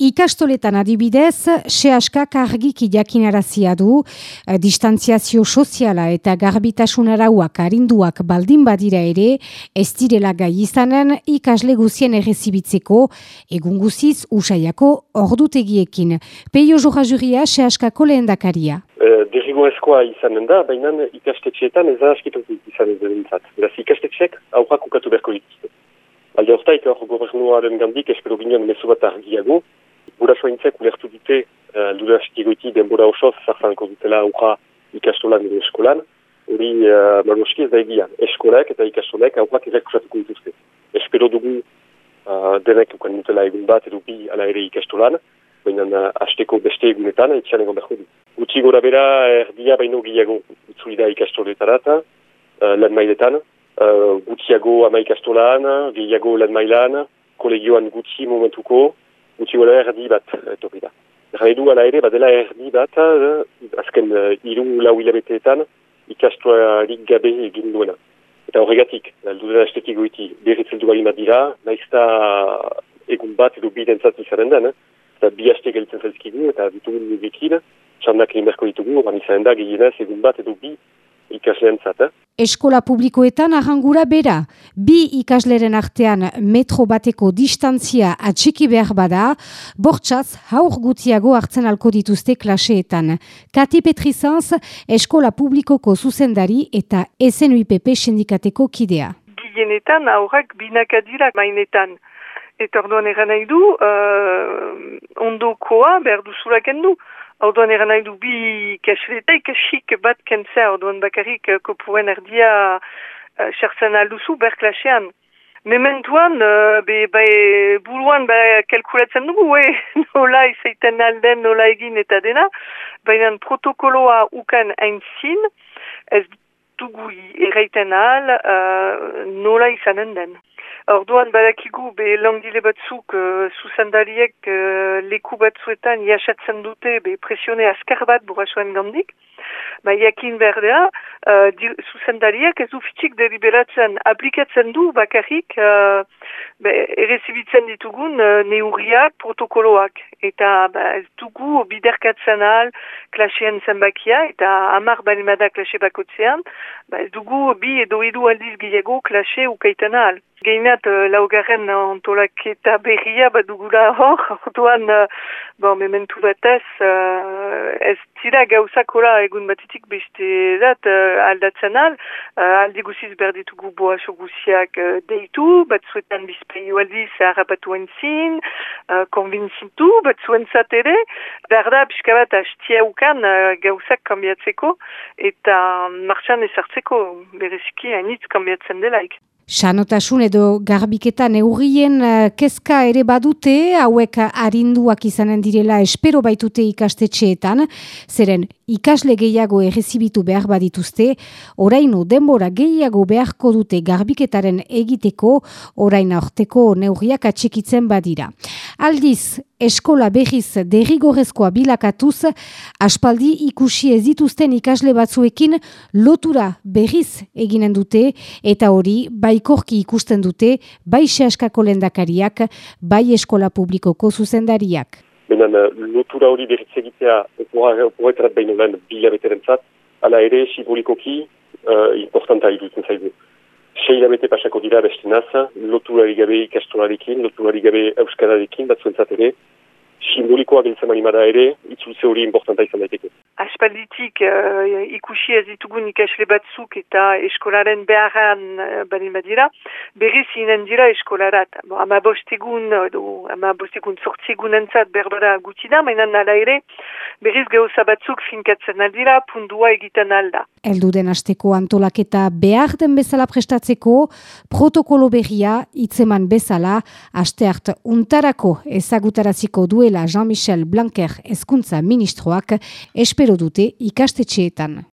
Ikastoletan adibidez, sehaskak argiki jakinarazia du, eh, distantziazio soziala eta garbitasun arauak arinduak baldin badira ere, ez direla gai izanen ikasle guzien errezibitzeko, egun guziz usaiako ordutegiekin. Peio jorra juria sehaskako lehen dakaria. Uh, Derrigo eskoa izanen da, baina ikastetxeetan ez da askitutik izanen da Beraz, ikastetxeek aurrak ukatu berko dituzte. Alde hortaik, hor gobernuaren gandik, espero ginen mesu bat argiago, gurasoaintzek ulertu dute uh, Luda Stigoiti denbora osoz zarzanko dutela aurra ikastolan edo eskolan. Hori, uh, maroski ez da egia, eskolak eta ikastolek aurrak errekusatuko dituzte. Espero dugu uh, denek ukan dutela egun bat edo bi ala ere ikastolan, baina uh, hasteko beste egunetan, etxan egon behar du. Gutsi gora bera erdia baino gehiago utzuli da ikastoletarat, uh, lan mailetan, uh, gutxiago ama ikastolan, gehiago lan mailan, kolegioan gutxi momentuko, gutxi gola erdi bat etorri da. Edu ala ere, badela erdi bat, uh, azken uh, iru lau hilabeteetan ikastuarik gabe egin duena. Eta horregatik, aldu dela estetik goiti, berritzen du bali bat dira, naizta egun bat edo bi dentzat izaren den, eta bi haste geltzen zaizkigu, eta ditugun nugekin, txandak egin berko ditugu, oran izan da gehienez egun bat edo bi ikasleen zat. Eh? Eskola publikoetan arrangura bera. Bi ikasleren artean metro bateko distantzia atxiki behar bada, bortxaz haur gutiago hartzen alko dituzte klaseetan. Kati Petrizanz, eskola publikoko zuzendari eta SNUIPP sindikateko kidea. Gienetan aurrak binakadira mainetan. Eta orduan eran nahi du, uh, ondokoa behar duzulaken du. Orduan eran nahi du bi kaseleta ikasik bat kentzea, orduan bakarrik uh, kopuen erdia uh, alduzu ber klasean. Mementuan, uh, be, be, buruan be, kalkulatzen dugu, eh? nola izaiten alden, nola egin eta dena, baina protokoloa ukan aintzin, ez dugu erraiten al, uh, nola izanen den. Orduan badakigu be langile batzuk uh, zuzendariek uh, leku batzuetan jasatzen dute be presione azkar bat burasoen gandik. Ba, jakin berdea, uh, zuzendariak ez du fitxik deliberatzen aplikatzen du bakarrik uh, errezibitzen ditugun uh, neurriak, protokoloak. Eta ba, ez dugu biderkatzen al klaseen zenbakia eta amar balimada klase bakotzean, ba, ez dugu bi edo edu aldiz gehiago klase ukaiten. Geinat, uh, laugarren antolaketa berria bat dugula hor, orduan, uh, bon, mementu batez, uh, ez zira gauzakola egun batitik beste dat uh, aldatzen al, uh, aldi guziz berditugu boaso guziak uh, bat zuetan bizpeio aldiz harrapatu entzin, uh, konbintzintu, bat zuen zatere, berda pixka bat hastia ukan uh, gauzak kambiatzeko, eta martxan ezartzeko bereziki hainitz kambiatzen delaik. Sanotasun edo garbiketa neurrien uh, kezka ere badute, hauek arinduak izanen direla espero baitute ikastetxeetan, zeren ikasle gehiago errezibitu behar badituzte, oraino denbora gehiago beharko dute garbiketaren egiteko, oraina orteko neurriak atxekitzen badira. Aldiz, eskola berriz derrigorrezkoa bilakatuz, aspaldi ikusi ez dituzten ikasle batzuekin lotura berriz eginen dute, eta hori baikorki ikusten dute, bai sehaskako lendakariak, bai eskola publikoko zuzendariak. Benen lotura hori berriz egitea, oporeterat behin olen bilabeteren zat, ala ere, simbolikoki, uh, importanta iruditzen zaigu sei hilabete pasako dira beste naza, loturari gabe ikastolarekin, loturari gabe euskararekin, batzuentzat ere, simbolikoa biltzen manimada ere, itzultze hori importanta izan daiteke. Aspalditik uh, ikusi ez ditugun ikasle batzuk eta eskolaren beharran uh, bani badira, berriz inen dira eskolarat. Bo, ama bostegun, do, ama bostegun sortzegun entzat berbara guti da, mainan nala ere, berriz gauza batzuk finkatzen aldira, pundua egiten alda. Elduden asteko antolaketa behar den bezala prestatzeko, protokolo berria itzeman bezala, aste hart untarako ezagutaraziko duela Jean-Michel Blanquer eskuntza ministroak espero dute ikastetxeetan.